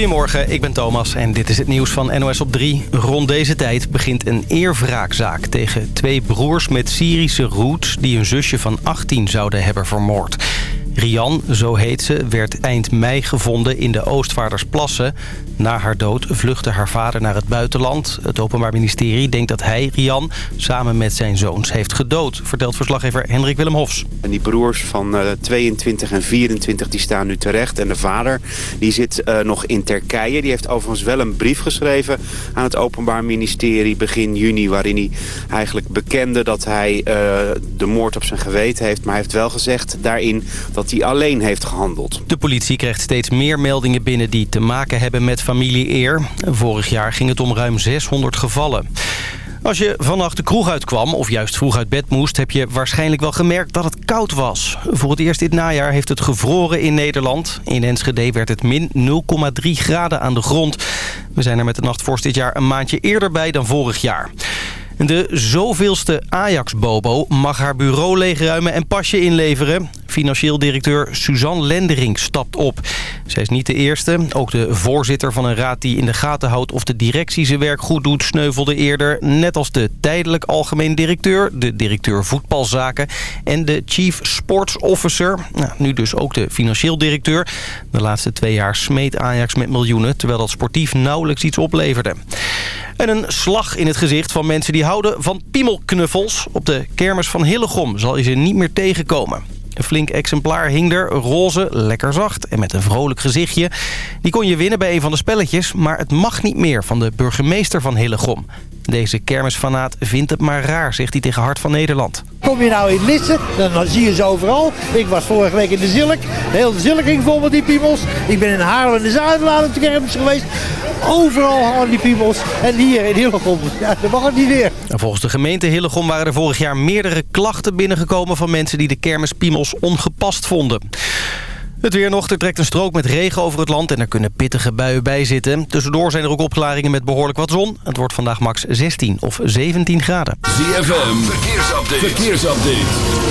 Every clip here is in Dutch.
Goedemorgen, ik ben Thomas en dit is het nieuws van NOS op 3. Rond deze tijd begint een eerwraakzaak tegen twee broers met Syrische roots... die een zusje van 18 zouden hebben vermoord. Rian, zo heet ze, werd eind mei gevonden in de Oostvaardersplassen. Na haar dood vluchtte haar vader naar het buitenland. Het Openbaar Ministerie denkt dat hij, Rian, samen met zijn zoons heeft gedood... vertelt verslaggever Hendrik Willem Hofs. En die broers van uh, 22 en 24 die staan nu terecht. En de vader die zit uh, nog in Turkije. Die heeft overigens wel een brief geschreven aan het Openbaar Ministerie begin juni... waarin hij eigenlijk bekende dat hij uh, de moord op zijn geweten heeft. Maar hij heeft wel gezegd daarin dat hij alleen heeft gehandeld. De politie krijgt steeds meer meldingen binnen die te maken hebben met familie-eer. Vorig jaar ging het om ruim 600 gevallen. Als je vannacht de kroeg uitkwam of juist vroeg uit bed moest... heb je waarschijnlijk wel gemerkt dat het koud was. Voor het eerst dit najaar heeft het gevroren in Nederland. In Enschede werd het min 0,3 graden aan de grond. We zijn er met de nachtvorst dit jaar een maandje eerder bij dan vorig jaar. De zoveelste Ajax-bobo mag haar bureau leegruimen en pasje inleveren. Financieel directeur Suzanne Lendering stapt op. Zij is niet de eerste. Ook de voorzitter van een raad die in de gaten houdt of de directie zijn werk goed doet... sneuvelde eerder, net als de tijdelijk algemeen directeur... de directeur voetbalzaken en de chief sports officer. Nou, nu dus ook de financieel directeur. De laatste twee jaar smeet Ajax met miljoenen... terwijl dat sportief nauwelijks iets opleverde. En een slag in het gezicht van mensen die houden van piemelknuffels. Op de kermis van Hillegom zal je ze niet meer tegenkomen. Een flink exemplaar hing er, roze, lekker zacht en met een vrolijk gezichtje. Die kon je winnen bij een van de spelletjes, maar het mag niet meer van de burgemeester van Hillegom. Deze kermisfanaat vindt het maar raar, zegt hij tegen Hart van Nederland. Kom je nou in Lisse, dan zie je ze overal. Ik was vorige week in de Zilk. Heel de Zilk ging vol met die piemels. Ik ben in Haarlem in de Zuidlaan op de kermis geweest. Overal hangen die piemels. En hier in Hillegom, ja, dat mag het niet weer. Volgens de gemeente Hillegom waren er vorig jaar meerdere klachten binnengekomen... van mensen die de kermispiemels ongepast vonden. Het weer nog. Er trekt een strook met regen over het land en er kunnen pittige buien bij zitten. Tussendoor zijn er ook opklaringen met behoorlijk wat zon. Het wordt vandaag max 16 of 17 graden. ZFM, verkeersupdate. verkeersupdate.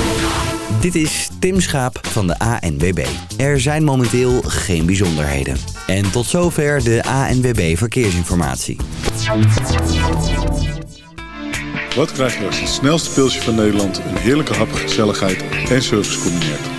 Dit is Tim Schaap van de ANWB. Er zijn momenteel geen bijzonderheden. En tot zover de ANWB Verkeersinformatie. Wat krijg je als het snelste pilsje van Nederland... een heerlijke hap, gezelligheid en service combineert?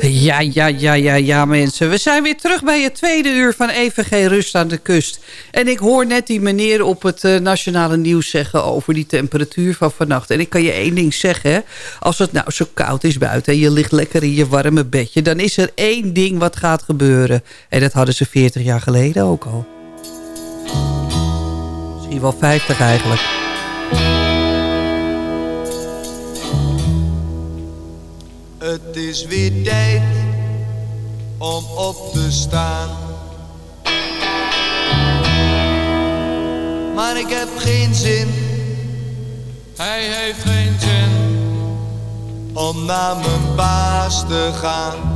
Ja, ja, ja, ja, ja mensen. We zijn weer terug bij het tweede uur van EVG Rust aan de Kust. En ik hoor net die meneer op het uh, nationale nieuws zeggen over die temperatuur van vannacht. En ik kan je één ding zeggen. Als het nou zo koud is buiten en je ligt lekker in je warme bedje... dan is er één ding wat gaat gebeuren. En dat hadden ze 40 jaar geleden ook al. Misschien wel 50 eigenlijk. Het is weer tijd om op te staan. Maar ik heb geen zin. Hij heeft geen zin. Om naar mijn baas te gaan.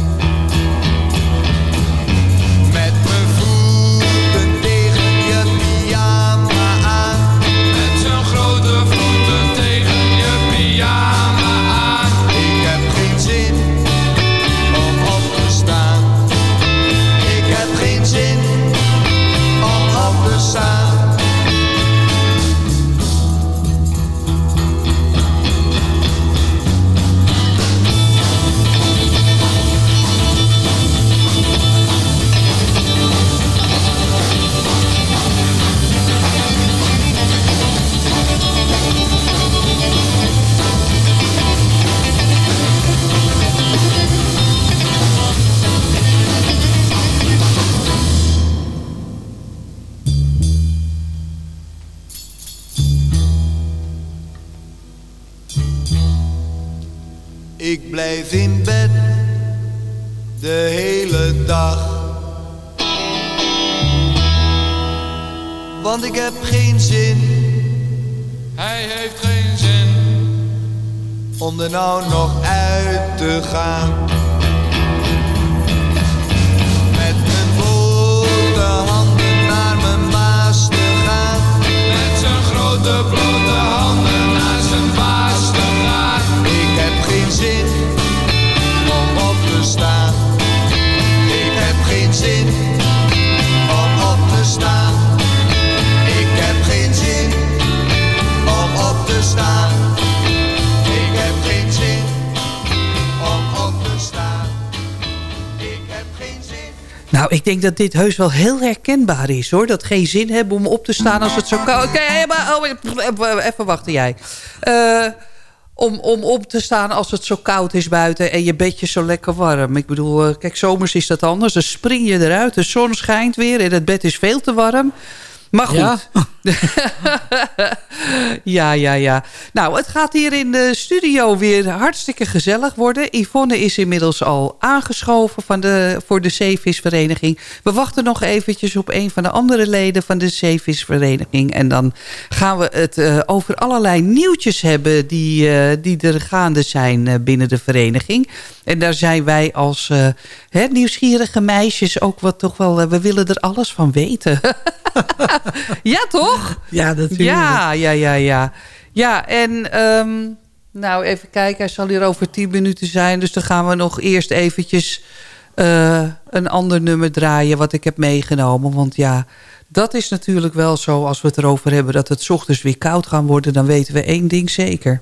In bed de hele dag. Want ik heb geen zin. Hij heeft geen zin. Om er nou nog uit te gaan. Nou, ik denk dat dit heus wel heel herkenbaar is, hoor. Dat geen zin hebben om op te staan als het zo koud... Oké, maar oh, even wachten jij. Eh, om, om op te staan als het zo koud is buiten en je bedje zo lekker warm. Ik bedoel, eh, kijk, zomers is dat anders. Dan spring je eruit, de zon schijnt weer en het bed is veel te warm. Maar goed. Ja. ja, ja, ja. Nou, het gaat hier in de studio weer hartstikke gezellig worden. Yvonne is inmiddels al aangeschoven van de, voor de zeevisvereniging. We wachten nog eventjes op een van de andere leden van de zeevisvereniging. En dan gaan we het eh, over allerlei nieuwtjes hebben die, eh, die er gaande zijn eh, binnen de vereniging. En daar zijn wij als hè, nieuwsgierige meisjes ook wat toch wel... we willen er alles van weten. ja, toch? Ja, natuurlijk. Ja, ja, ja, ja. Ja, en ehm, nou even kijken. Hij zal hier over tien minuten zijn. Dus dan gaan we nog eerst eventjes eh, een ander nummer draaien... wat ik heb meegenomen. Want ja, dat is natuurlijk wel zo als we het erover hebben... dat het 's ochtends weer koud gaan worden. Dan weten we één ding zeker.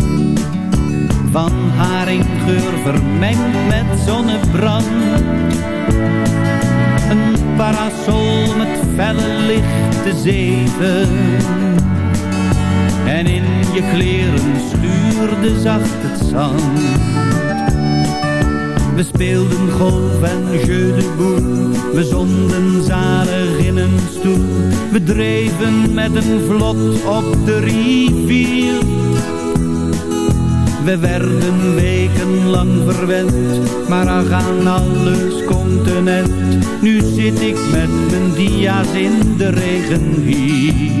Van haringgeur vermengd met zonnebrand. Een parasol met felle lichte zeven. En in je kleren schuurde zacht het zand. We speelden golf en jeu de. We zonden zalig in een stoel. We dreven met een vlot op de rivier. We werden wekenlang verwend, maar ach aan alles continent. Nu zit ik met mijn dia's in de regen hier.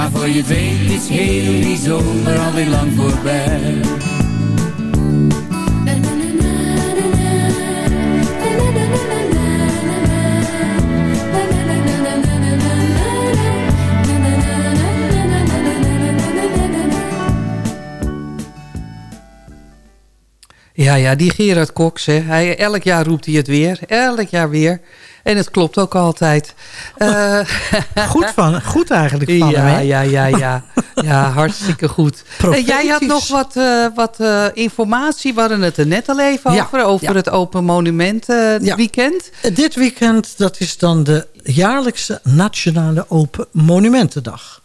Maar voor je weet is heel die zomer alweer lang voorbij. Ja, ja, die Gerard Cox, hè. Hij, elk jaar roept hij het weer. Elk jaar weer. En het klopt ook altijd. Eh, Goed, van, goed eigenlijk van ja, hem, ja, ja, ja. Ja, hartstikke goed. En jij had nog wat, eh, wat eh, informatie. We hadden het er net al even Ja, over. Over ja. het Open Monument weekend. Dit weekend, dat is dan de jaarlijkse Nationale Open Monumentendag.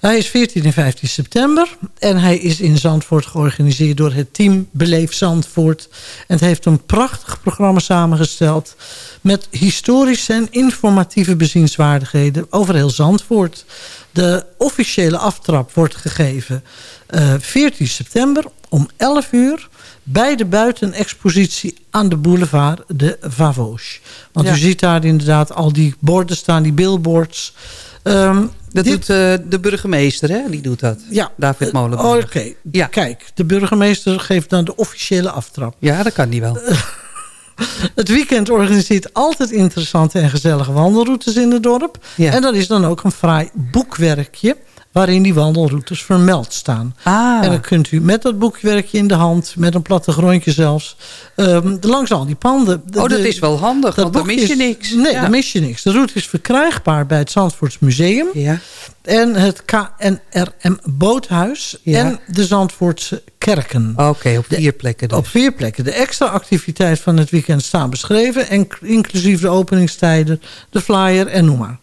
Hij is 14 en 15 september. En hij is in Zandvoort georganiseerd door het team Beleef Zandvoort. En het heeft een prachtig programma samengesteld... met historische en informatieve bezienswaardigheden over heel Zandvoort. De officiële aftrap wordt gegeven eh 14 september om 11 uur... bij de buitenexpositie aan de boulevard de Vavoche. Want Ja. u ziet daar inderdaad al die borden staan, die billboards... Ehm, Dat dit- doet eh, de burgemeester, hè? Die doet dat. ja, David Molenburg. Oh, Oké, Ja. kijk, de burgemeester geeft dan de officiële aftrap. Ja, dat kan die wel. Het weekend organiseert altijd interessante en gezellige wandelroutes in het dorp. Ja. En dat is dan ook een fraai boekwerkje waarin die wandelroutes vermeld staan. Ah, En dan kunt u met dat boekwerkje in de hand, met een plattegrondje zelfs, ehm, langs al die panden. De- oh, dat de- is wel handig, dat want dan mis je is- niks. Nee, Ja. dan mis je niks. De route is verkrijgbaar bij het Zandvoorts Museum Ja. en het KNRM Boothuis Ja. en de Zandvoortse Kerken. Oké, op vier plekken dus. Op vier plekken. De extra activiteiten van het weekend staan beschreven. En inclusief de openingstijden, de flyer en noem maar.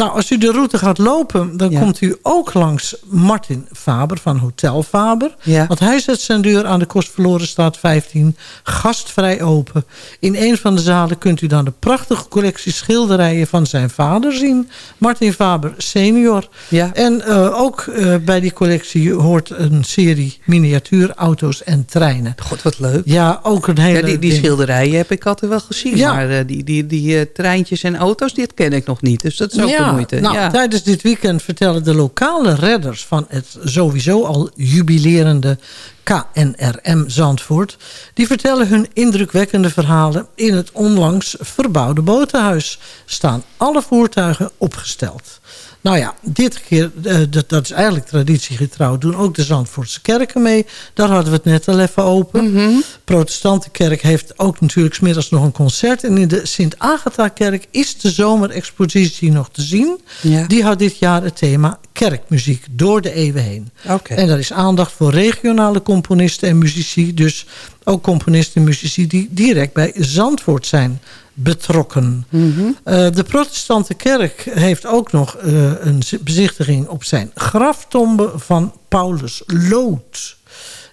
Nou, als u de route gaat lopen, dan Ja. komt u ook langs Martin Faber van Hotel Faber. Ja. Want hij zet zijn deur aan de Kostverlorenstraat 15 gastvrij open. In een van de zalen kunt u dan de prachtige collectie schilderijen van zijn vader zien. Martin Faber senior. Ja. En eh, ook eh, bij die collectie hoort een serie miniatuurauto's en treinen. God, wat leuk. Ja, ook een hele... Ja, die, die schilderijen heb ik altijd wel gezien. Ja. Maar eh, die, die, die treintjes en auto's, die ken ik nog niet. Dus dat is ook de moeite. Nou, ja. Tijdens dit weekend vertellen de lokale redders van het sowieso al jubilerende KNRM Zandvoort... die vertellen hun indrukwekkende verhalen in het onlangs verbouwde botenhuis. Staan alle voertuigen opgesteld. Nou ja, dit keer, eh, dat, dat is eigenlijk traditiegetrouw... doen ook de Zandvoortse kerken mee. Daar hadden we het net al even open. Mhm. Protestantenkerk heeft ook natuurlijk 's middags nog een concert. En in de Sint-Agatha-kerk is de zomerexpositie nog te zien. Ja. Die had dit jaar het thema kerkmuziek door de eeuwen heen. Oké. En daar is aandacht voor regionale componisten en muzici. Dus ook componisten en muzici die direct bij Zandvoort zijn betrokken. Mhm. Eh, de protestante kerk heeft ook nog eh, een bezichtiging op zijn graftombe van Paulus Lood.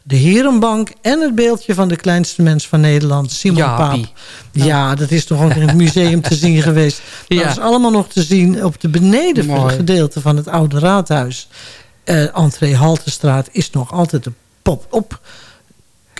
De Herenbank en het beeldje van de kleinste mens van Nederland, Simon. Paap. Ja, dat is toch ook in het museum te zien geweest. Ja. Dat is allemaal nog te zien op de beneden Mooi. gedeelte van het oude raadhuis. Eh entree Haltestraat is nog altijd de pop-up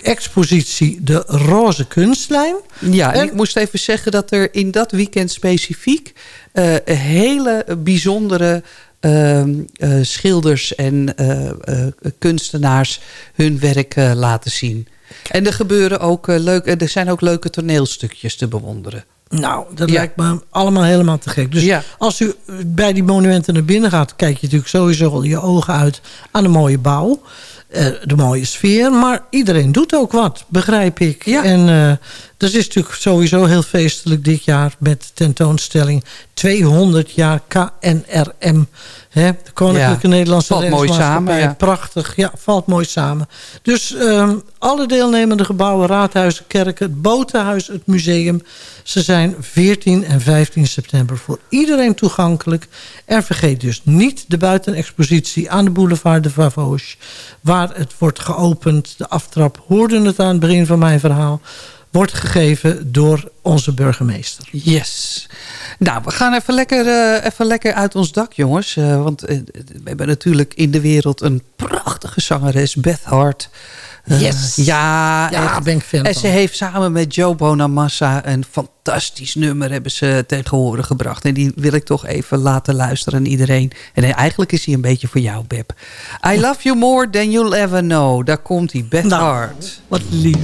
expositie De Roze Kunstlijn. Ja, en, En- ik moest even zeggen dat er in dat weekend specifiek... eh, hele bijzondere ehm, eh, schilders en eh, eh, kunstenaars hun werk laten zien. En er gebeuren ook uh, leuk, er zijn ook leuke toneelstukjes te bewonderen. Nou, dat Ja. lijkt me allemaal helemaal te gek. Dus Ja. als u bij die monumenten naar binnen gaat... kijk je natuurlijk sowieso al je ogen uit aan de mooie bouw. Eh, de mooie sfeer. Maar iedereen doet ook wat, begrijp ik. Ja. En eh dat is natuurlijk sowieso heel feestelijk dit jaar... met de tentoonstelling 200 jaar KNRM. Hè, de Koninklijke Ja. Nederlandse Valt mooi samen, ja. Prachtig, ja, valt mooi samen. Dus ehm, alle deelnemende gebouwen, raadhuizen, kerken... het botenhuis, het museum... ze zijn 14 en 15 september voor iedereen toegankelijk. En vergeet dus niet de buitenexpositie aan de boulevard de Vavos... waar het wordt geopend. De aftrap, hoorden het aan het begin van mijn verhaal... wordt gegeven door onze burgemeester. Yes. Nou, we gaan even lekker, eh, even lekker uit ons dak, jongens. Eh, want eh, we hebben natuurlijk in de wereld een prachtige zangeres, Beth Hart. Yes. Ja, Ja, echt. ben ik fan En van. ze heeft samen met Joe Bonamassa een fantastisch nummer hebben ze tegen horen gebracht. En die wil ik toch even laten luisteren aan iedereen. En eigenlijk is hij een beetje voor jou, Beb. I love you more than you'll ever know. Daar komt hij, Beth Nou, Hart. Wat lief.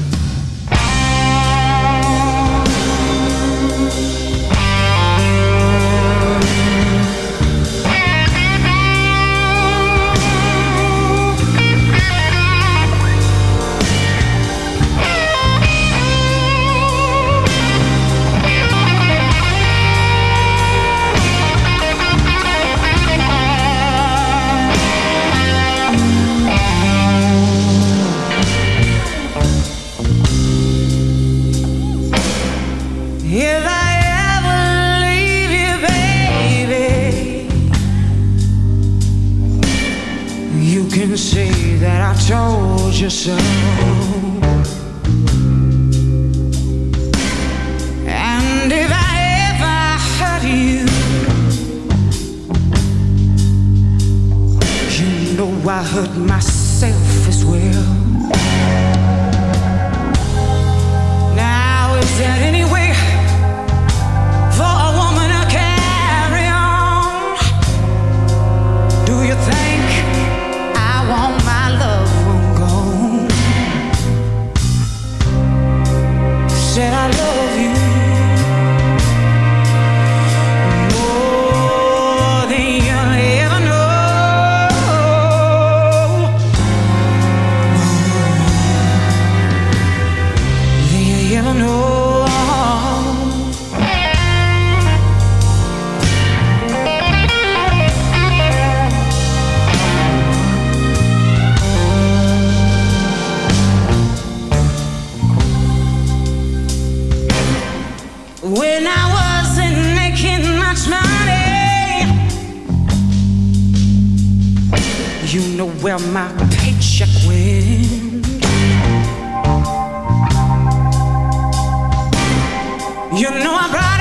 Where my paycheck went. You know I brought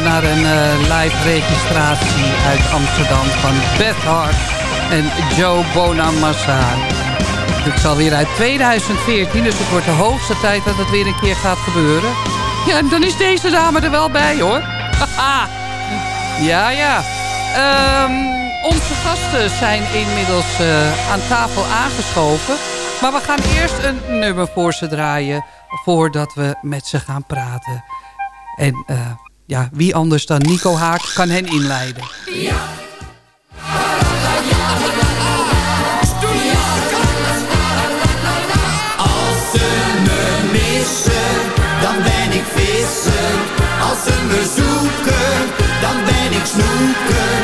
naar een eh, live registratie uit Amsterdam van Beth Hart en Joe Bonamassa. Dit is alweer uit 2014, dus het wordt de hoogste tijd dat het weer een keer gaat gebeuren. Ja, en dan is deze dame er wel bij, hoor. Ja, ja. Ehm, onze gasten zijn inmiddels eh, aan tafel aangeschoven. Maar we gaan eerst een nummer voor ze draaien... voordat we met ze gaan praten. En eh, ja, wie anders dan Nico Haak kan hen inleiden. Als ze me missen, dan ben ik vissen. Als ze me zoeken, dan ben ik snoeken.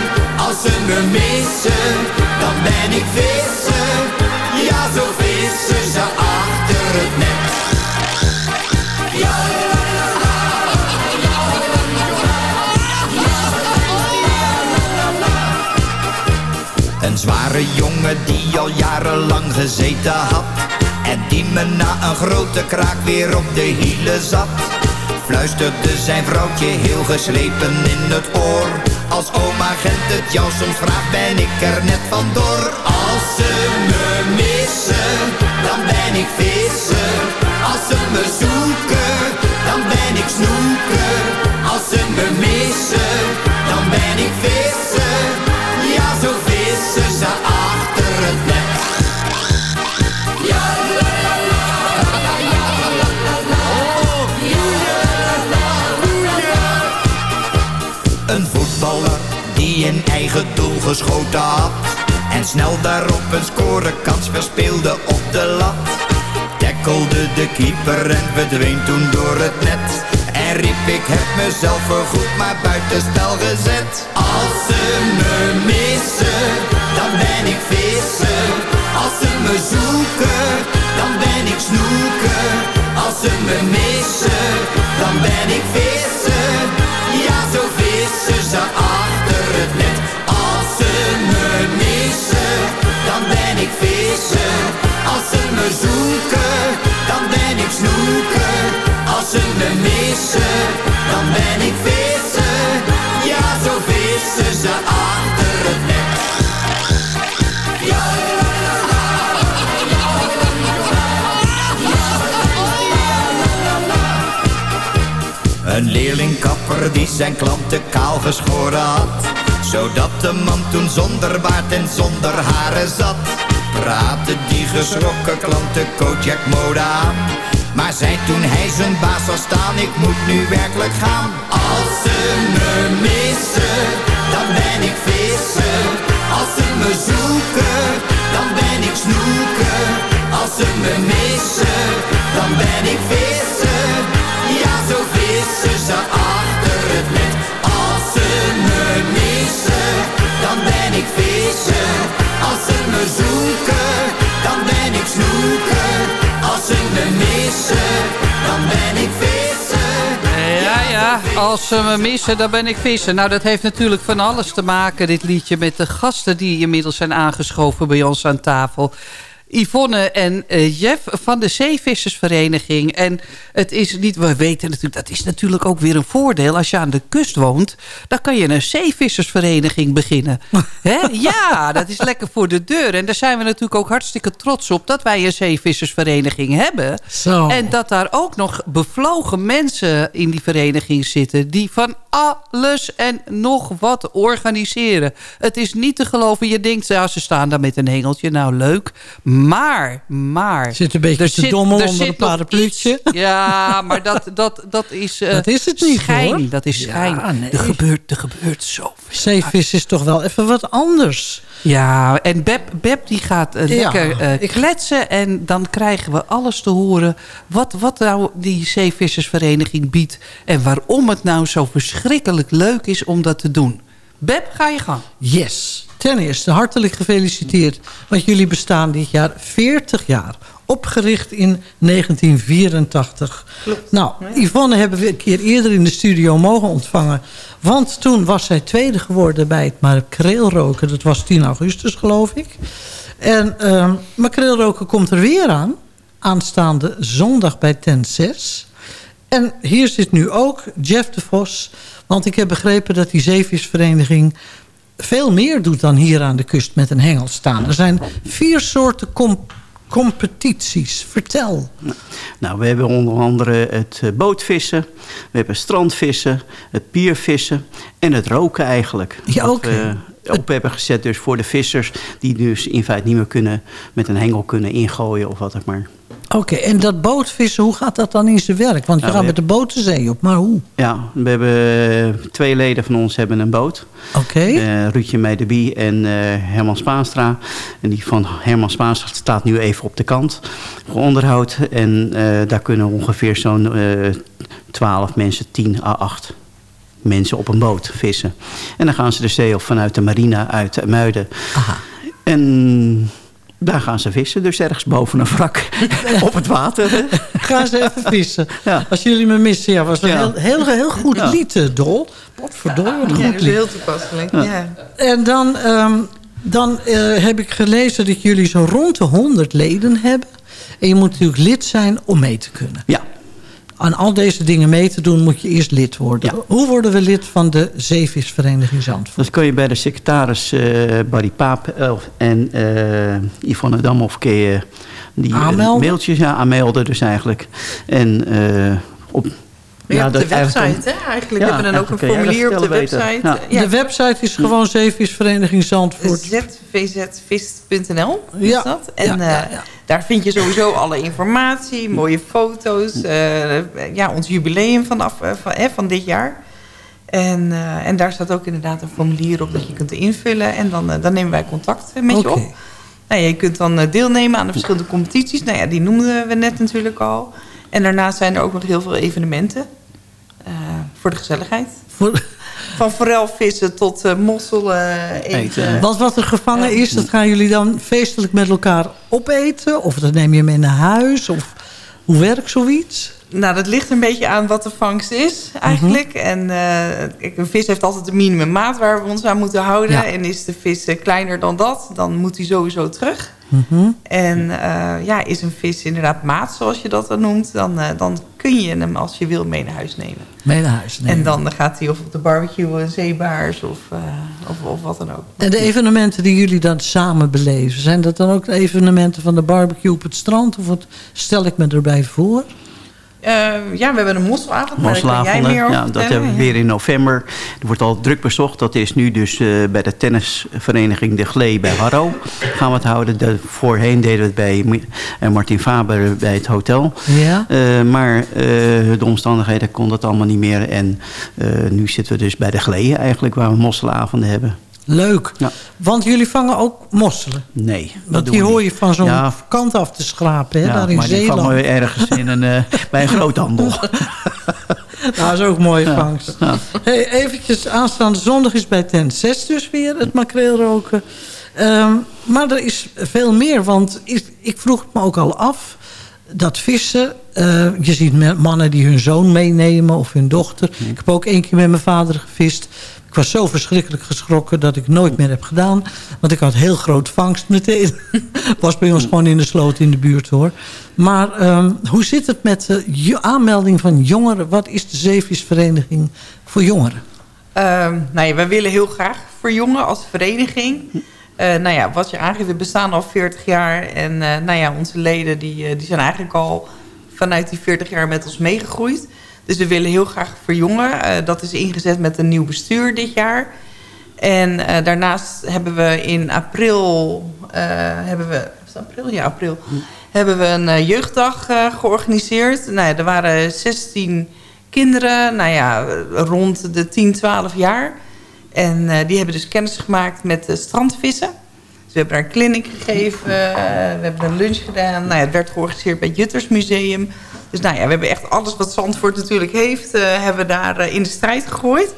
Als ze me missen, dan ben ik vissen. Ja, jarenlang gezeten had. En die me na een grote kraak weer op de hielen zat. Fluisterde zijn vrouwtje heel geslepen in het oor. Als oma Gent het jou soms vraagt ben ik er net vandoor. Als ze me missen, dan ben ik vissen. Als ze me zoeken, dan ben ik snoeken. Als ze me missen, dan ben ik vissen eigen geschoten had. En snel daarop een scorekans verspeelde op de lat. Tackelde de keeper en verdween toen door het net. En riep ik heb mezelf voorgoed maar buitenspel gezet. Als ze me missen, dan ben ik vissen. Als ze me zoeken, dan ben ik snoeken. Als ze me missen, dan ben ik vissen. Ja, zo vissen ze achter het net als ze me missen, dan ben ik vissen. Als ze me zoeken, dan ben ik snoeken. Als ze me missen, dan ben ik vissen. Ja, zo vissen ze achter het net. Ja. Een leerling kapper die zijn klanten kaal geschoren had zodat de man toen zonder baard en zonder haren zat. Praatte die geschrokken klanten Kojak mode aan. Maar zei toen hij zijn baas zou staan, ik moet nu werkelijk gaan. Als ze me missen, dan ben ik visser. Als ze me zoeken, dan ben ik snoeker. Als ze me missen, dan ben ik visser. Ze me zoeken, dan ben ik snoeker. Als ze me missen, dan ben ik visser. Ja, ja, als ze me missen, dan ben ik vissen. Nou, dat heeft natuurlijk van alles te maken, dit liedje... met de gasten die inmiddels zijn aangeschoven bij ons aan tafel. Yvonne en eh, Jeff van de Zeevissersvereniging. En het is niet, we weten natuurlijk, dat is natuurlijk ook weer een voordeel. Als je aan de kust woont, dan kan je een zeevissersvereniging beginnen. Hè? Ja, dat is lekker voor de deur. En daar zijn we natuurlijk ook hartstikke trots op... dat wij een zeevissersvereniging hebben. Zo. En dat daar ook nog bevlogen mensen in die vereniging zitten... die van alles en nog wat organiseren. Het is niet te geloven. Je denkt, ja, ze staan daar met een hengeltje. Nou, leuk. Maar, maar... Zit een beetje te er onder een parapluutje. Ja, maar dat, dat, dat is... eh, Dat is het niet, schijn. hoor. Dat is Ja, schijn. nee. er, gebeurt, er gebeurt zo Zeevis is toch wel even wat anders. ja, en Beb, Beb die gaat eh, Ja, lekker eh, kletsen. En dan krijgen we alles te horen. Wat, wat nou die zeevissersvereniging biedt. En waarom het nou zo verschrikkelijk leuk is om dat te doen. Beb, ga je gang. Yes. Ten eerste, hartelijk gefeliciteerd. Want jullie bestaan dit jaar 40 jaar. Opgericht in 1984. Nou, Yvonne hebben we een keer eerder in de studio mogen ontvangen. Want toen was zij tweede geworden bij het makreelroken. Dat was 10 augustus, geloof ik. En ehm makreelroken komt er weer aan. Aanstaande zondag bij Ten 6. En hier zit nu ook Jeff de Vos. Want ik heb begrepen dat die zeevisvereniging veel meer doet dan hier aan de kust met een hengel staan. Er zijn vier soorten com- competities. Vertel. Nou, we hebben onder andere het eh, bootvissen, we hebben strandvissen, het piervissen en het roken eigenlijk. Ja, we op hebben gezet dus voor de vissers die dus in feite niet meer kunnen met een hengel kunnen ingooien of wat ook maar. Oké, en dat bootvissen, hoe gaat dat dan in zijn werk? Want je Nou, gaat we met de boot de zee op, maar hoe? Ja, we hebben eh, twee leden van ons hebben een boot. Oké. Eh, Ruudje Meijderbie en eh, Herman Spaanstra. En die van Herman Spaanstra staat nu even op de kant voor onderhoud. En daar kunnen ongeveer zo'n eh 12 mensen, 10 à 8 mensen op een boot vissen. En dan gaan ze de zee op vanuit de marina uit Muiden. En daar gaan ze vissen, dus ergens boven een wrak op het water. Ga ze even vissen. Ja. Als jullie me missen, ja, was een Ja. heel, heel, heel goed Ja. lied, eh, Dol. Wat verdorie, wat een Ja, goed dat is lied. heel toepasselijk. Ja. Ja. En dan, ehm, dan eh, heb ik gelezen dat jullie zo rond de 100 leden hebben. En je moet natuurlijk lid zijn om mee te kunnen. Ja. Aan al deze dingen mee te doen moet je eerst lid worden. Hoe worden we lid van de Zeevisvereniging Zandvoort? Dat kun je bij de secretaris eh Barry Paap eh, en eh Yvonne je die Aanmelden? mailtjes ja, aanmelden dus eigenlijk. En op... Maar je hebt dat de website, eigenlijk- hè? Eigenlijk Ja, hebben we dan ook een formulier op de website. Ja. De website is gewoon Zeevisvereniging Zandvoort. zvzvist.nl is Ja. dat. En Ja, eh, daar vind je sowieso alle informatie, mooie foto's. eh, ja, ons jubileum vanaf, eh, van, eh, van dit jaar. En, eh, en daar staat ook inderdaad een formulier op dat je kunt invullen. En dan, dan nemen wij contact met je Oké. op. Nou, ja, je kunt dan deelnemen aan de verschillende competities. Nou ja, die noemden we net natuurlijk al. En daarnaast zijn er ook nog heel veel evenementen. Eh, voor de gezelligheid. Van forelvissen tot eh mosselen eten. Want wat er gevangen is, dat gaan jullie dan feestelijk met elkaar opeten? Of dat neem je mee naar huis? Of hoe werkt zoiets? Nou, dat ligt een beetje aan wat de vangst is eigenlijk. En eh, een vis heeft altijd een minimummaat waar we ons aan moeten houden. Ja. En is de vis eh, kleiner dan dat, dan moet hij sowieso terug. Mhm. En eh, ja, is een vis inderdaad maat, zoals je dat dan noemt... dan, dan kun je hem als je wil mee naar huis nemen. Mee naar huis nemen. En dan gaat hij of op de barbecue een zeebaars of, of, of wat dan ook. En de evenementen die jullie dan samen beleven... zijn dat dan ook de evenementen van de barbecue op het strand? Of wat stel ik me erbij voor? Eh, ja, we hebben een mosselavond, Mosselavonden, over ja, dat vertellen, hebben we ja. weer in november. Er wordt al druk bezocht. Dat is nu dus eh, bij de tennisvereniging De Glee bij Harro. Gaan we het houden. De, voorheen deden we het bij eh, Martin Faber bij het hotel. Ja. Eh, maar eh, de omstandigheden kon dat allemaal niet meer. En eh, nu zitten we dus bij De Glee eigenlijk, waar we mosselavonden hebben. Leuk. Want jullie vangen ook mosselen. Nee. dat Want die hoor niet. je van zo'n Ja. kant af te schrapen, hè, Ja, daar in maar die Zeeland. vangen we ergens in een, eh, bij een groothandel. Nou, dat is ook een mooie vangst. Hey, eventjes, aanstaande zondag is bij tent 6 dus weer het makreelroken. Ehm, maar er is veel meer, want ik, ik vroeg het me ook al af. Dat vissen, eh, je ziet mannen die hun zoon meenemen of hun dochter. Ik heb ook één keer met mijn vader gevist. Ik was zo verschrikkelijk geschrokken dat ik nooit meer heb gedaan. Want ik had heel groot vangst meteen. was bij ons gewoon in de sloot in de buurt hoor. Maar ehm, hoe zit het met de jo- aanmelding van jongeren? Wat is de zeevisvereniging voor jongeren? Ehm, nou ja, wij willen heel graag voor jongen als vereniging. Eh, nou ja, wat je aangeeft, we bestaan al 40 jaar. En eh, nou ja, onze leden die, eh, die zijn eigenlijk al vanuit die 40 jaar met ons meegegroeid. Dus we willen heel graag voor jongen. Eh, dat is ingezet met een nieuw bestuur dit jaar. En eh, daarnaast hebben we in april... eh, hebben we, april? Ja, april. Hebben we een jeugddag georganiseerd. Nou ja, er waren 16 kinderen, nou ja, rond de 10, 12 jaar. En die hebben dus kennis gemaakt met strandvissen. Dus we hebben daar een clinic gegeven, we hebben een lunch gedaan. Nou ja, het werd georganiseerd bij het Juttersmuseum. Dus nou ja, we hebben echt alles wat Zandvoort natuurlijk heeft... eh, hebben we daar eh, in de strijd gegooid.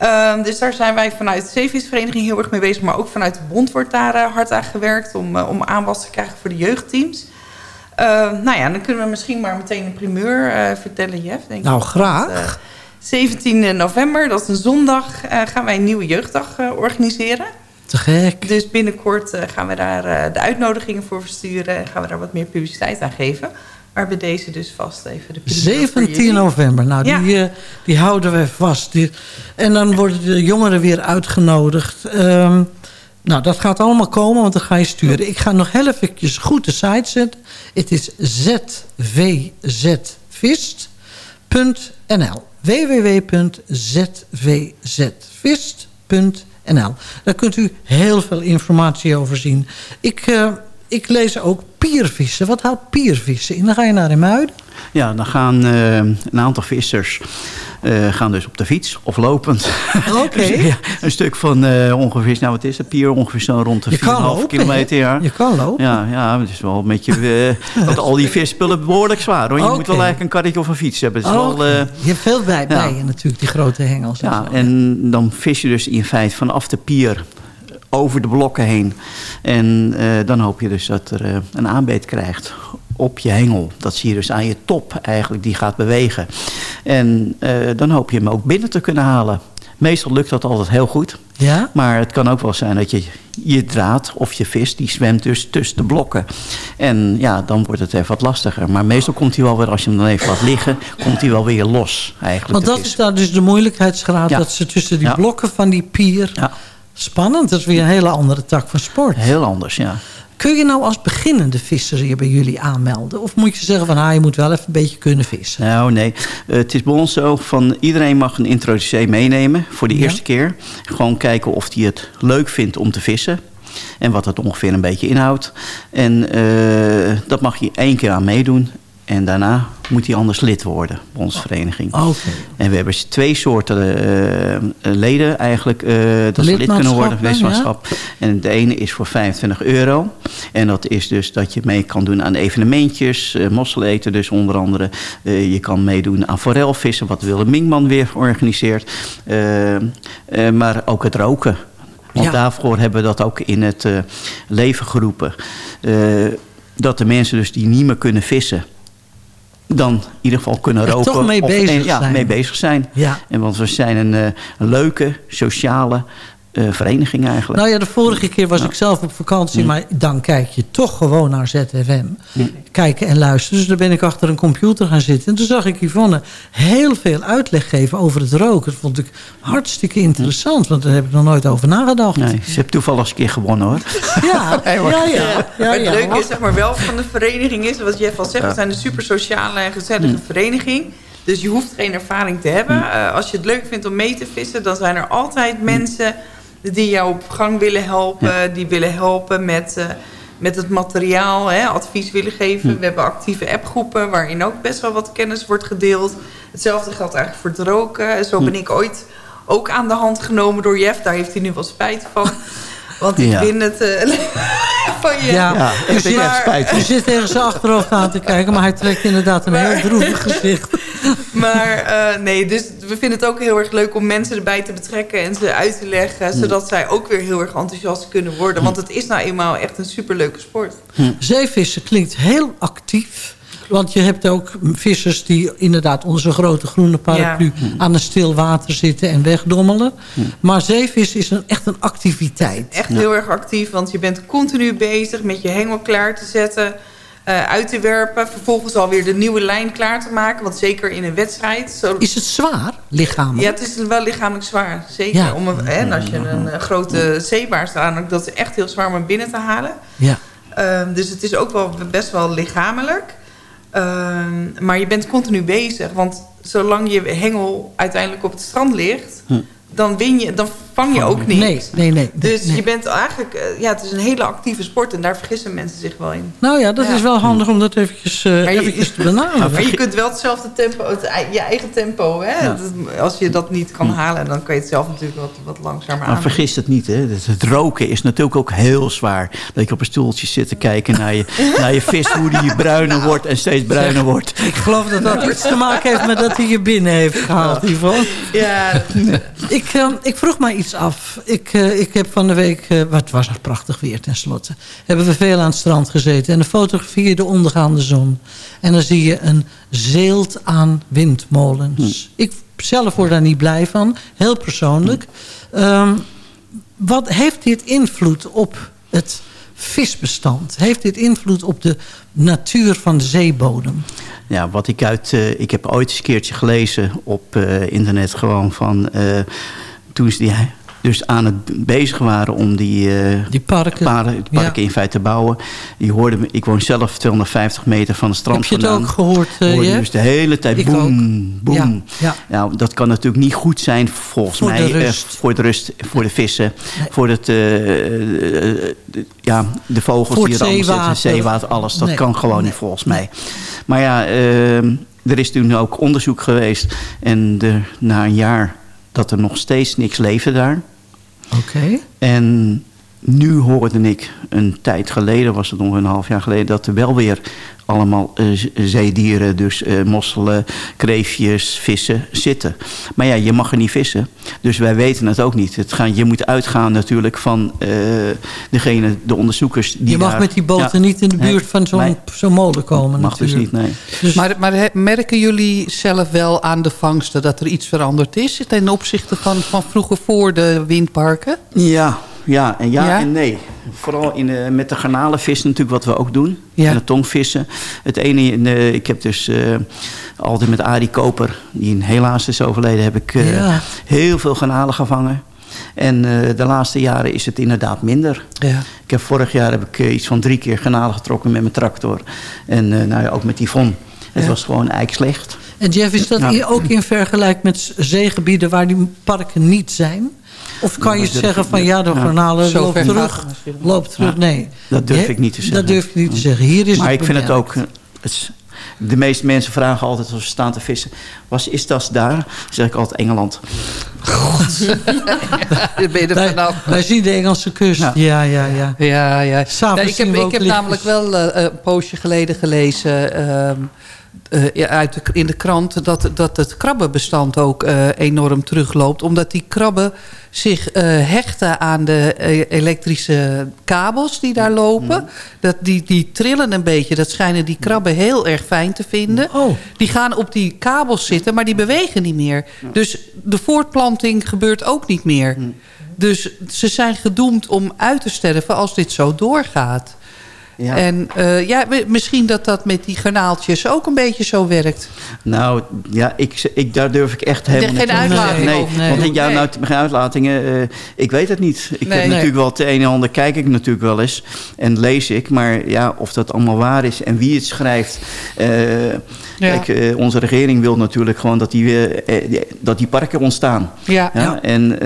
Ehm, dus daar zijn wij vanuit de Zeevisvereniging heel erg mee bezig. Maar ook vanuit de bond wordt daar eh, hard aan gewerkt... om, eh, om aanwas te krijgen voor de jeugdteams. Ehm, nou ja, dan kunnen we misschien maar meteen een primeur vertellen, Jeff. Denk Nou, graag. Want, eh, 17 november, dat is een zondag, gaan wij een nieuwe jeugddag organiseren. Te gek. Dus binnenkort gaan we daar de uitnodigingen voor versturen... en gaan we daar wat meer publiciteit aan geven. Maar bij deze dus vast even de primeur voor 17 jullie. november. Nou, Ja. die, eh, die houden we vast. Die- en dan worden de jongeren weer uitgenodigd. Ehm, nou, dat gaat allemaal komen, want dan ga je sturen. Ik ga nog heel eventjes goed de site zetten. Het is zvzvist.nl www.zvzvist.nl Daar kunt u heel veel informatie over zien. Ik, eh, ik lees ook piervissen. Wat houdt piervissen in? Dan ga je naar de Muiden. Ja, dan gaan eh, een aantal vissers eh, gaan dus op de fiets of lopend. Oké. ja, een stuk van eh, ongeveer, nou wat is het, pier ongeveer zo rond de Je kan 4,5 lopen, kilometer. Ja. Je kan lopen. Ja, ja, het is wel een beetje, eh, want al die visspullen behoorlijk zwaar hoor. Je moet wel eigenlijk een karretje of een fiets hebben. Het is wel, oké. eh, je hebt veel bij, ja. bij je natuurlijk, die grote hengels. en ja, zo. en dan vis je dus in feite vanaf de pier over de blokken heen. En eh, dan hoop je dus dat er eh, een aanbeet krijgt op je hengel. Dat zie je dus aan je top eigenlijk, die gaat bewegen. En eh, dan hoop je hem ook binnen te kunnen halen. Meestal lukt dat altijd heel goed. Ja? Maar het kan ook wel zijn dat je je draad of je vis, die zwemt dus tussen de blokken. En ja, dan wordt het even wat lastiger. Maar meestal komt hij wel weer, als je hem dan even laat liggen, komt hij wel weer los eigenlijk. Want dat is daar dus de moeilijkheidsgraad. Ja. Dat ze tussen die Ja. blokken van die pier... Ja. Spannend, dat is weer een hele andere tak van sport. Heel anders, ja. Kun je nou als beginnende visser hier bij jullie aanmelden? Of moet je zeggen van, ah, je moet wel even een beetje kunnen vissen? Nou, nee. Het is bij ons zo van iedereen mag een introducee meenemen voor de Ja. eerste keer. Gewoon kijken of hij het leuk vindt om te vissen. En wat het ongeveer een beetje inhoudt. En eh, dat mag je één keer aan meedoen. En daarna moet hij anders lid worden bij onze vereniging. Oké. En we hebben twee soorten eh, eh, leden eigenlijk. eh, dat ze lid kunnen worden. Lidmaatschap, Lidmaatschap. En de ene is voor 25 euro. En dat is dus dat je mee kan doen aan evenementjes. Uh, mossel eten dus onder andere. Je kan meedoen aan forelvissen. Wat Willem Mingman weer organiseert. Maar ook het roken. Want Ja. daarvoor hebben we dat ook in het leven geroepen. Dat de mensen dus die niet meer kunnen vissen dan in ieder geval kunnen Er roken. toch mee of- bezig ja, zijn. mee bezig zijn. Ja. En want we zijn een, eh, een leuke, sociale eh, vereniging eigenlijk. Nou ja, de vorige keer was ik zelf op vakantie... maar dan kijk je toch gewoon naar ZFM. Kijken en luisteren. Dus daar ben ik achter een computer gaan zitten. En toen zag ik Yvonne heel veel uitleg geven over het roken. Dat vond ik hartstikke interessant. Want daar heb ik nog nooit over nagedacht. Nee, ze heeft toevallig eens een keer gewonnen hoor. Ja, ja, ja. ja, maar het leuke is zeg maar wel van de vereniging is, wat Jeff al zegt, we zijn een super sociale en gezellige vereniging. Dus je hoeft geen ervaring te hebben. Eh, als je het leuk vindt om mee te vissen, dan zijn er altijd mensen die jou op gang willen helpen. Die willen helpen met, eh, met het materiaal, hè, advies willen geven. We hebben actieve appgroepen waarin ook best wel wat kennis wordt gedeeld. Hetzelfde geldt eigenlijk voor het roken. Zo ben ik ooit ook aan de hand genomen door Jeff. Daar heeft hij nu wel spijt van. Want ik Ja. vind het eh, van je. Ja, ik vind het je zit tegen zijn achterhoofd aan te kijken... maar hij trekt inderdaad een heel droevig gezicht. Maar eh, nee, dus we vinden het ook heel erg leuk om mensen erbij te betrekken en ze uit te leggen. Zodat zij ook weer heel erg enthousiast kunnen worden. Want het is nou eenmaal echt een superleuke sport. Zeevissen klinkt heel actief. Want je hebt ook vissers die inderdaad onder zo'n grote groene paraplu... aan een stil water zitten en wegdommelen. Maar zeevissen is een, echt een activiteit. Echt heel erg actief, want je bent continu bezig met je hengel klaar te zetten. eh, uit te werpen, vervolgens alweer de nieuwe lijn klaar te maken. Want zeker in een wedstrijd... Zo... Is het zwaar, lichamelijk? Ja, het is wel lichamelijk zwaar. Zeker. Ja. Om een, en als je een eh, grote zeebaar staat, dan dat is echt heel zwaar om hem binnen te halen. Ja. Ehm, dus het is ook wel best wel lichamelijk. Ehm, maar je bent continu bezig. Want zolang je hengel uiteindelijk op het strand ligt... dan, win je, dan vang je ook niet. Nee, nee, nee. Dus je bent eigenlijk... eh, ja, het is een hele actieve sport. En daar vergissen mensen zich wel in. Nou ja, dat is wel handig om dat eventjes, eh, Maar je- eventjes te benaderen. Maar je kunt wel hetzelfde tempo, het, je eigen tempo. Hè? Dat- Als je dat niet kan halen, dan kan je het zelf natuurlijk wat, wat langzamer aan. Maar vergis het niet, hè. Het, het roken is natuurlijk ook heel zwaar. Dat je op een stoeltje zit te kijken naar je, naar je vis... hoe die bruiner wordt en steeds bruiner wordt. Ik geloof dat dat iets te maken heeft met dat hij je binnen heeft gehaald, Yvonne. Ja, Ik, eh, ik vroeg mij iets af. Ik, eh, ik heb van de week, eh, wat was er prachtig weer tenslotte... hebben we veel aan het strand gezeten. En dan fotografeer je de ondergaande zon. En dan zie je een zeelt aan windmolens. Ik zelf word daar niet blij van. Heel persoonlijk. Ehm, wat heeft dit invloed op het visbestand? Heeft dit invloed op de natuur van de zeebodem? Ja, wat ik uit... eh, ik heb ooit eens een keertje gelezen op internet gewoon van... toen ze die dus aan het bezig waren om die, eh, die parken, parken, parken in feite te bouwen. Je hoorde, ik woon zelf 250 meter van het strand Heb je het vandaan. ook gehoord, eh, Hoorde je dus de hele tijd Ik boem, boem. Ja, ja. Nou, dat kan natuurlijk niet goed zijn volgens Voor mij. de eh, rust. voor de rust, voor de vissen. Voor het, de- ja, de vogels Voor die er allemaal zeewater. zitten. Zeewater, alles. Dat Nee. kan gewoon niet volgens mij. Maar ja, er is toen ook onderzoek geweest. En na een jaar dat er nog steeds niks leefde daar. Oké. En nu hoorde ik, een tijd geleden, was het nog een half jaar geleden... dat er wel weer allemaal eh, zeedieren, dus eh, mosselen, kreefjes, vissen zitten. Maar ja, je mag er niet vissen. Dus wij weten het ook niet. Het gaan, je moet uitgaan natuurlijk van eh, degene, de onderzoekers... Die je mag daar- met die boten Ja. niet in de Nee, buurt van zo'n zo'n molen komen Mag dus niet, nee. Maar, maar he- merken jullie zelf wel aan de vangsten dat er iets veranderd is... ten opzichte van, van vroeger voor de windparken? Ja, ja en ja, Ja? en nee. Vooral in, de- met de garnalenvissen natuurlijk wat we ook doen. Ja. En de tongvissen. Het ene, de- ik heb dus eh, altijd met Arie Koper, die helaas is overleden, heb ik eh, Ja. heel veel garnalen gevangen. En eh, de laatste jaren is het inderdaad minder. Ja. Ik heb vorig jaar heb ik eh, iets van drie keer garnalen getrokken met mijn tractor. En eh, nou ja, ook met Yvonne. Het was gewoon eigenlijk slecht. En Jeff, is dat hier ook in vergelijk met zeegebieden waar die parken niet zijn? Of kan je zeggen van ja, de garnalen loopt terug. Loopt terug, Ja. nee. Dat durf ik niet te zeggen. Dat durf ik niet te zeggen. Hier is maar het ik vind het ook... eh, het is- de meeste mensen vragen altijd als ze staan te vissen... Was, is dat daar? Dan zeg ik altijd Engeland. Daar ben je er Wij, vanaf. wij zien de Engelse kust. Ja, ja, ja. Ja, ja. Ik heb, we ik heb namelijk wel eh, een poosje geleden gelezen... ehm, eh, uit de, in de krant dat, dat het krabbenbestand ook eh, enorm terugloopt. Omdat die krabben zich eh, hechten aan de elektrische kabels die daar lopen. Dat die, die trillen een beetje. Dat schijnen die krabben heel erg fijn te vinden. Oh. Die gaan op die kabels zitten, maar die bewegen niet meer. Dus de voortplanting gebeurt ook niet meer. Dus ze zijn gedoemd om uit te sterven als dit zo doorgaat. Ja. En eh, ja, mi- misschien dat dat met die garnaaltjes ook een beetje zo werkt. Nou, ja, ik, ik, daar durf ik echt helemaal geen niet uitlating over. Nee, want ja, Nee. nou, geen uitlatingen, eh, ik weet het niet. Ik Nee. heb natuurlijk wel het een en ander, kijk ik natuurlijk wel eens en lees ik. Maar ja, of dat allemaal waar is en wie het schrijft. eh, Kijk, onze regering wil natuurlijk gewoon dat die, die- dat die parken ontstaan. Ja. Ja, en...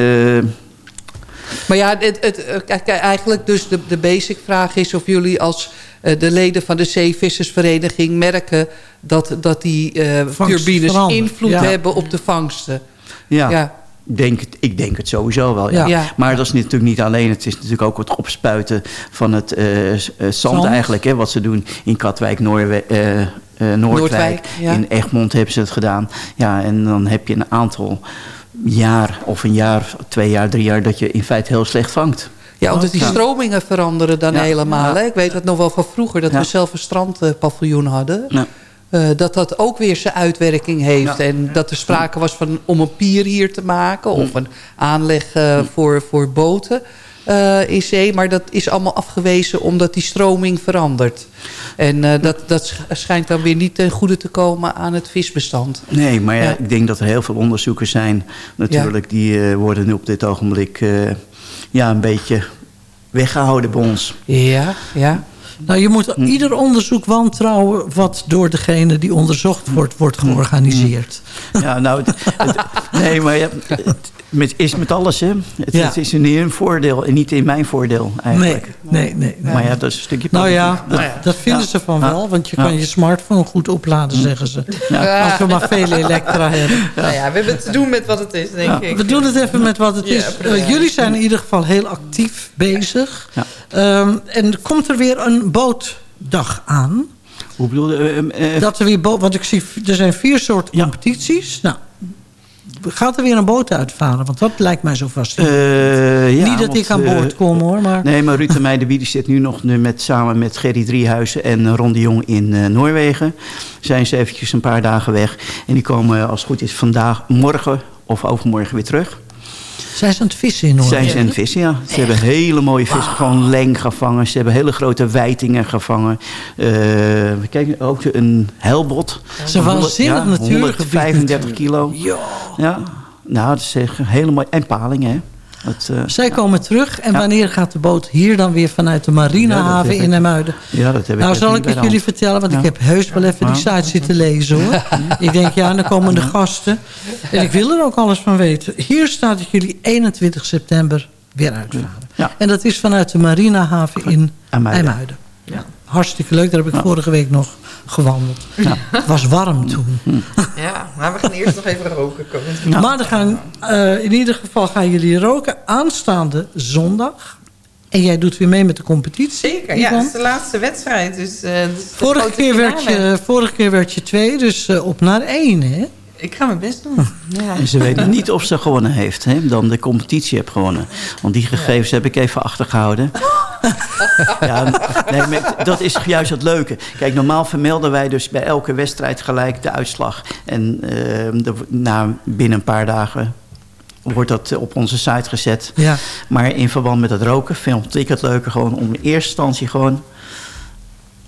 Maar ja, het, het, eh, eigenlijk dus de, de basic vraag is of jullie als eh, de leden van de zeevissersvereniging merken dat, dat die eh, Vangst turbines invloed ja. hebben op de vangsten. Ja, Ja. Denk, ik denk het sowieso wel. Ja. Maar dat is natuurlijk niet alleen. Het is natuurlijk ook het opspuiten van het eh, eh, zand, Zand. eigenlijk. Hè, wat ze doen in Katwijk, Noorwe eh, eh, Noordwijk. Noordwijk, ja. In Egmond hebben ze het gedaan. Ja, en dan heb je een aantal jaar of een jaar, twee jaar, drie jaar... dat je in feite heel slecht vangt. Ja, omdat die stromingen veranderen dan Ja. helemaal. Ja. Hè? Ik weet het nog wel van vroeger, dat Ja. we zelf een strandpaviljoen hadden. Eh, dat dat ook weer zijn uitwerking heeft. En dat er sprake was van om een pier hier te maken... of een aanleg eh, voor, voor boten eh, in zee. Maar dat is allemaal afgewezen omdat die stroming verandert. En eh, dat, dat sch- schijnt dan weer niet ten goede te komen aan het visbestand. Nee, maar ja, Ja. ik denk dat er heel veel onderzoekers zijn... natuurlijk, die eh, worden nu op dit ogenblik... eh, ja, een beetje weggehouden bij ons. Ja, ja. Nou, je moet ieder onderzoek wantrouwen wat door degene die onderzocht wordt, wordt georganiseerd. Ja, nou, het, het- nee, maar ja, het met, is met alles, hè. Het, Ja. het is in hun voordeel en niet in mijn voordeel, eigenlijk. Nee, nee, nee. Maar ja, dat is een stukje Nou ja, dat, Nou dat vinden Ja. ze van Ja. wel, want je Ja. kan je smartphone goed opladen, zeggen ze. Ja. Als we maar veel elektra hebben. Nou ja, we hebben te doen met wat het is, denk ik. We doen het even met wat het Ja, is. Eh, jullie zijn in ieder geval heel actief bezig. Ja. Ehm, en komt er weer een bootdag aan? Hoe bedoel je? eh, eh, Dat er weer boot, want ik zie, er zijn vier soorten competities. Nou, gaat er weer een boot uitvaren? Want dat lijkt mij zo vast. eh, ja, Niet dat want, ik aan eh, boord kom hoor, maar... Nee, maar Ruud de Meidenbied die zit nu nog met, samen met Gerry Driehuizen en Ron de Jong in eh, Noorwegen. Zijn ze eventjes een paar dagen weg. En die komen als het goed is vandaag, morgen of overmorgen weer terug. Zijn ze aan het vissen in Noorwegen? Zijn ze aan het vissen, ja. Ze hebben hele mooie vissen, gewoon leng gevangen. Ze hebben hele grote wijtingen gevangen. Eh kijk, ook een helbot. Is een waanzinnig natuurgebied 135 kilo. Ja. ja. Nou, dat is echt hele mooie... En palingen, hè. Eh, Zij komen terug en Ja. wanneer gaat de boot hier dan weer vanuit de marinehaven in Emuiden? Ja, dat heb ik Nou, zal ik het jullie vertellen, want ik heb heus wel even die site zitten lezen hoor. ik denk, ja, dan komen de gasten. En ik wil er ook alles van weten. Hier staat dat jullie 21 september weer uitvaren. Ja. En dat is vanuit de marinehaven in. IJmuiden. Ja. Hartstikke leuk, daar heb ik vorige week nog gewandeld. Het was warm toen. Ja, maar we gaan eerst nog even roken. komen. Maar dan gaan, eh, in ieder geval gaan jullie roken aanstaande zondag. En jij doet weer mee met de competitie. Zeker, ja, het is de laatste wedstrijd. Dus, eh, de Vorige keer, werd je, vorige keer werd je twee, dus eh, op naar één, hè? Ik ga mijn best doen. Ja. En ze weten niet of ze gewonnen heeft, hè, dan de competitie heeft gewonnen. Want die gegevens heb ik even achtergehouden. ja, nee, maar dat is juist het leuke. Kijk, normaal vermelden wij dus bij elke wedstrijd gelijk de uitslag. En eh, de, na, binnen een paar dagen wordt dat op onze site gezet. Ja. Maar in verband met het roken vond ik het leuker gewoon om in eerste instantie gewoon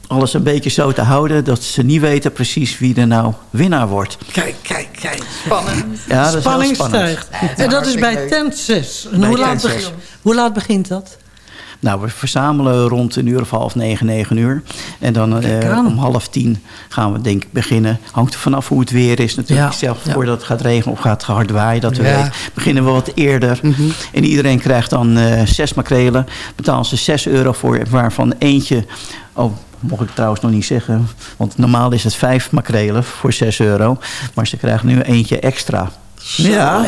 alles een beetje zo te houden... dat ze niet weten precies wie er nou winnaar wordt. Kijk, kijk, kijk. Spannend. Ja, dat Spanning spannend. stijgt. en dat is bij tent 6. En Bij hoe, laat tent beg- zes. hoe laat begint dat? Nou, we verzamelen rond een uur of half negen, negen uur. En dan eh, om half tien gaan we denk ik beginnen. Hangt er vanaf hoe het weer is natuurlijk. Ja, Zelf ja. voordat het gaat regenen of gaat hard waaien, dat we Ja. weten. Beginnen we wat eerder. En iedereen krijgt dan eh, zes makrelen. Betalen ze zes euro voor, waarvan eentje... Oh, mocht ik trouwens nog niet zeggen. Want normaal is het vijf makrelen voor 6 euro. Maar ze krijgen nu eentje extra. Ja.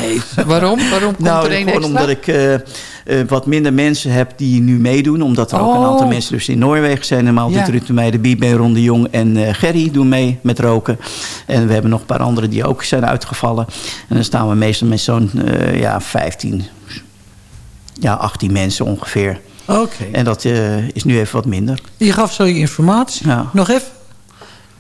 Waarom? Waarom komt Nou, er één gewoon extra? omdat ik eh, eh, wat minder mensen heb die nu meedoen. Omdat er ook een Oh. aantal mensen dus in Noorwegen zijn. Normaal Ja. doet Ruud de Biebe, Ron de Jong en eh, Gerry doen mee met roken. En we hebben nog een paar anderen die ook zijn uitgevallen. En dan staan we meestal met zo'n ja, 15, ja, 18 mensen ongeveer. Oké. En dat eh, is nu even wat minder. Je gaf zo je informatie. Ja. Nog even.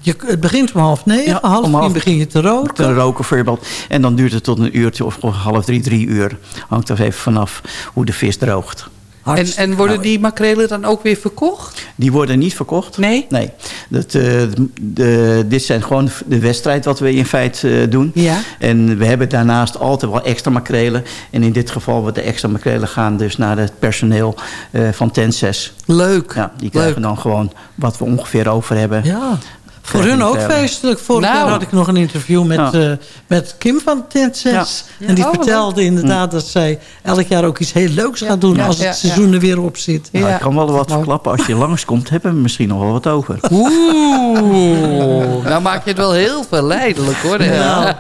Je, het begint om half negen, half om half- begin je te roken. Te roken bijvoorbeeld. En dan duurt het tot een uurtje of half drie, drie uur. Hangt er even vanaf hoe de vis droogt. En, en worden die makrelen dan ook weer verkocht? Die worden niet verkocht. Nee? Nee. Dat, eh, de, dit zijn gewoon de wedstrijd wat we in feite eh, doen. Ja. En we hebben daarnaast altijd wel extra makrelen. En in dit geval wat de extra makrelen gaan dus naar het personeel eh, van Ten 6. Leuk. Ja, die krijgen Leuk. dan gewoon wat we ongeveer over hebben. Ja. Voor hun ook feestelijk. Vorig Nou. jaar had ik nog een interview met, Ja. eh, met Kim van Tent 6. Ja. En die Oh, wat vertelde inderdaad dat zij elk jaar ook iets heel leuks gaat doen... Ja, als het ja, seizoen er weer op zit. Nou, Ja. ik kan wel wat verklappen. Als je langskomt, hebben we misschien nog wel wat over. Oeh, nou maak je het wel heel verleidelijk hoor. Nou,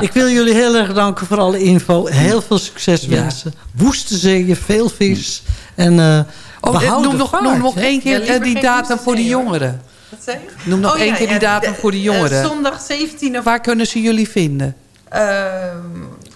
ik wil jullie heel erg danken voor alle info. Heel veel succes wensen. Woeste zeeën, veel vis. En eh Oh, noem nog, noem nog één keer Ja, die datum voor de jongeren. Wat zei je? Noem nog Oh, één ja, keer die ja, datum de- voor de eh, jongeren. zondag 17 of Waar kunnen ze jullie vinden? Ehm,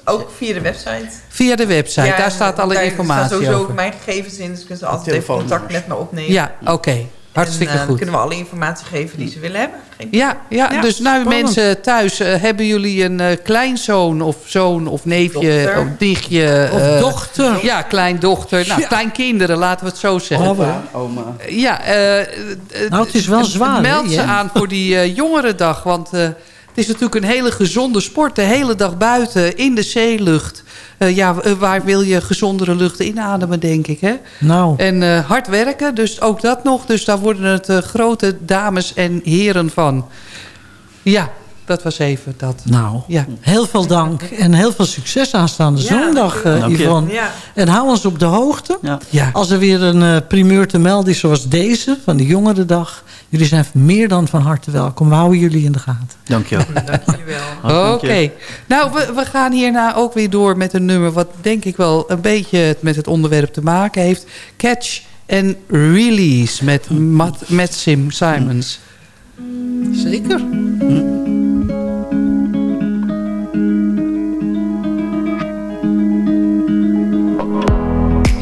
ook via de website. Via de website, Ja, daar staat alle daar informatie staan sowieso over. mijn gegevens in, dus kunnen ze altijd even contact met me opnemen. Ja, oké. Hartstikke en, eh, goed. kunnen we alle informatie geven die ze willen hebben. Geen Ja, ja, Ja, dus nou spannend. mensen thuis, eh, hebben jullie een eh, kleinzoon of zoon of neefje Dochter. of nichtje? Of eh, dochter. Ja, kleindochter. Nou, Ja. kleinkinderen, laten we het zo zeggen. Opa, Oma. Ja, Nou, het is wel zwaar, Meld ze aan voor die jongerendag. Want eh, het is natuurlijk een hele gezonde sport. De hele dag buiten, in de zeelucht. Eh, ja, eh, waar wil je gezondere lucht inademen, denk ik, hè? Nou, En eh, hard werken, dus ook dat nog. Dus daar worden het grote dames en heren van. Ja, dat was even dat. nou Ja. heel veel dank. En heel veel succes aanstaande Ja, zondag, eh, je. Yvonne. Ja. En hou ons op de hoogte. Ja. Ja. Als er weer een eh, primeur te melden is zoals deze, van de Jongerendag. Jullie zijn meer dan van harte welkom. We houden jullie in de gaten. Dank je wel. Dank jullie wel. Oké. Nou, we, we gaan hierna ook weer door met een nummer... wat denk ik wel een beetje met het onderwerp te maken heeft. Catch and Release met Matt, met Sim Simons. Zeker.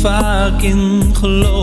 vaak in geloof.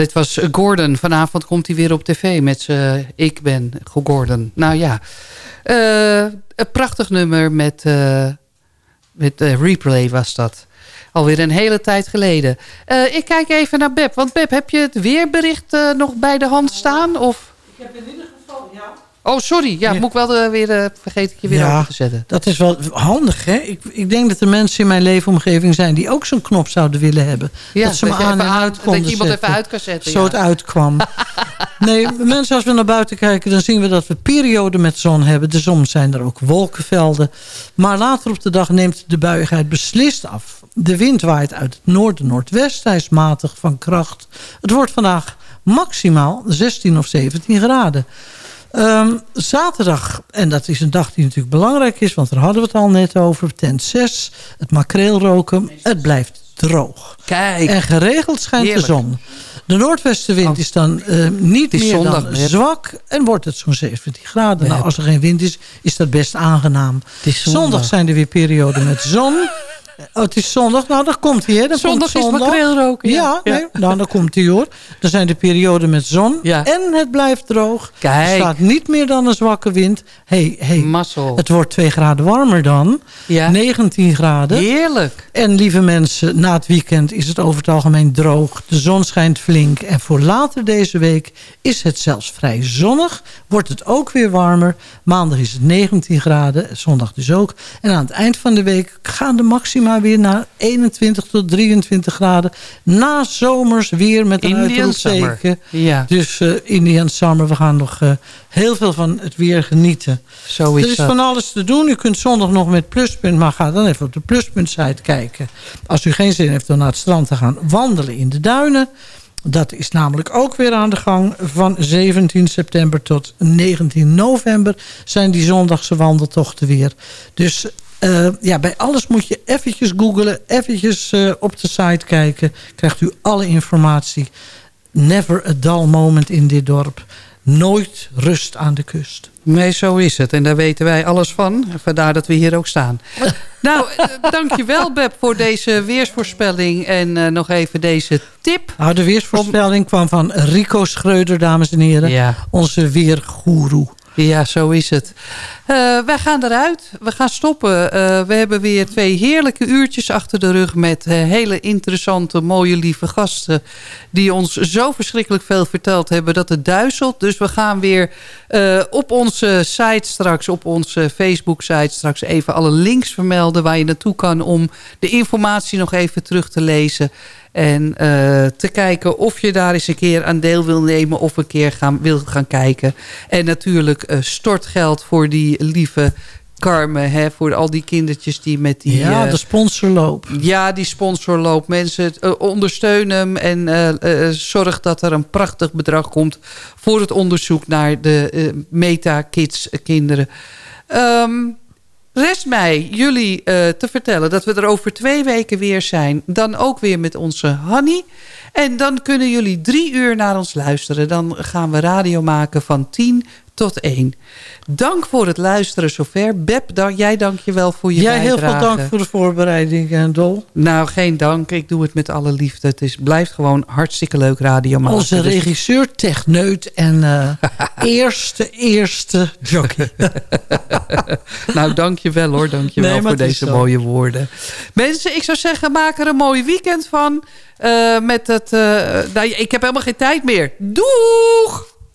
Dit was Gordon. Vanavond komt hij weer op tv met zijn Ik ben Gordon. Nou ja, Eh, een prachtig nummer met, eh, met eh, replay was dat. Alweer een hele tijd geleden. Eh, ik kijk even naar Beb. Want Beb, heb je het weerbericht eh, nog bij de hand staan? Of... Ik heb in ieder geval, ja. Oh, sorry. Ja, moet ik wel eh, weer... eh, vergeet ik je weer Ja, over te zetten. Dat is wel handig, hè? Ik, ik denk dat er mensen in mijn leefomgeving zijn... die ook zo'n knop zouden willen hebben. Ja, dat ze dat me aan en uit uit- dat konden je iemand zetten. even uit kan zetten, Zo het uitkwam. nee, mensen, als we naar buiten kijken... dan zien we dat we perioden met zon hebben. De zon zijn er ook wolkenvelden. Maar later op de dag neemt de buiigheid beslist af. De wind waait uit het noorden-noordwest. Hij is matig van kracht. Het wordt vandaag maximaal 16 of 17 graden. Ehm, zaterdag, en dat is een dag die natuurlijk belangrijk is... want daar hadden we het al net over, tent 6, het makreelroken. Het blijft droog. Kijk. En geregeld schijnt Heerlijk. de zon. De noordwestenwind is dan eh, niet is meer zondag, dan zwak... en wordt het zo'n 17 graden. Nou, als er geen wind is, is dat best aangenaam. zondag. zondag zijn er weer perioden met zon... Oh, het is zondag. Nou, daar komt hij. hè. Dan Zondag komt is makreelroken, ja. Nee, nou, dan komt hij hoor. Dan zijn de perioden met zon. En het blijft droog. Kijk. Er staat niet meer dan een zwakke wind. Hey, hey, Mazzel. Het wordt 2 graden warmer dan. Ja. 19 graden. Heerlijk. En lieve mensen, na het weekend is het over het algemeen droog. De zon schijnt flink. En voor later deze week is het zelfs vrij zonnig. Wordt het ook weer warmer. Maandag is het 19 graden. Zondag dus ook. En aan het eind van de week gaan de maxima weer naar 21 tot 23 graden. Na zomers weer met een uitroepteken. Ja. Dus eh Indian Summer, we gaan nog eh, heel veel van het weer genieten. Zo is er is dat. van alles te doen. U kunt zondag nog met Pluspunt, maar ga dan even op de Pluspunt-site kijken. Als u geen zin heeft om naar het strand te gaan wandelen in de duinen. Dat is namelijk ook weer aan de gang. Van 17 september tot 19 november zijn die zondagse wandeltochten weer. Dus eh, ja, bij alles moet je eventjes googlen, eventjes eh, op de site kijken. Krijgt u alle informatie. Never a dull moment in dit dorp. Nooit rust aan de kust. Nee, zo is het. En daar weten wij alles van. Vandaar dat we hier ook staan. nou, eh, dankjewel Beb voor deze weersvoorspelling. En nog even deze tip. Nou, de weersvoorspelling kwam van Rico Schreuder, dames en heren. Ja. Onze weergoeroe. Ja, zo is het. Eh, wij gaan eruit. We gaan stoppen. Eh, we hebben weer twee heerlijke uurtjes achter de rug... met eh, hele interessante, mooie, lieve gasten... die ons zo verschrikkelijk veel verteld hebben dat het duizelt. Dus we gaan weer op onze site straks... op onze Facebook-site straks even alle links vermelden... waar je naartoe kan om de informatie nog even terug te lezen... En eh, te kijken of je daar eens een keer aan deel wil nemen... of een keer gaan, wil gaan kijken. En natuurlijk eh, stortgeld voor die lieve Carmen. Hè, voor al die kindertjes die met die... Ja, eh, de sponsorloop. ja, die sponsorloop. Mensen, eh, ondersteun hem en zorg dat er een prachtig bedrag komt... voor het onderzoek naar de eh, Meta-kids kinderen. Ehm, rest mij jullie eh, te vertellen dat we er over twee weken weer zijn. Dan ook weer met onze Hanny. En dan kunnen jullie drie uur naar ons luisteren. Dan gaan we radio maken van 10 tot 1. Dank voor het luisteren zover. Beb, dan, jij dank je wel voor je Jij heel bijdrage. veel dank voor de voorbereiding, en Dol. Nou, geen dank. Ik doe het met alle liefde. Het is, blijft gewoon hartstikke leuk radio maken. Onze Dus- regisseur, techneut en eh, eerste, eerste jockey. nou, dank je wel hoor. Dank je wel voor deze mooie woorden. Mensen, ik zou zeggen, maak er een mooi weekend van. Eh, met het, eh, nou, ik heb helemaal geen tijd meer. Doeg!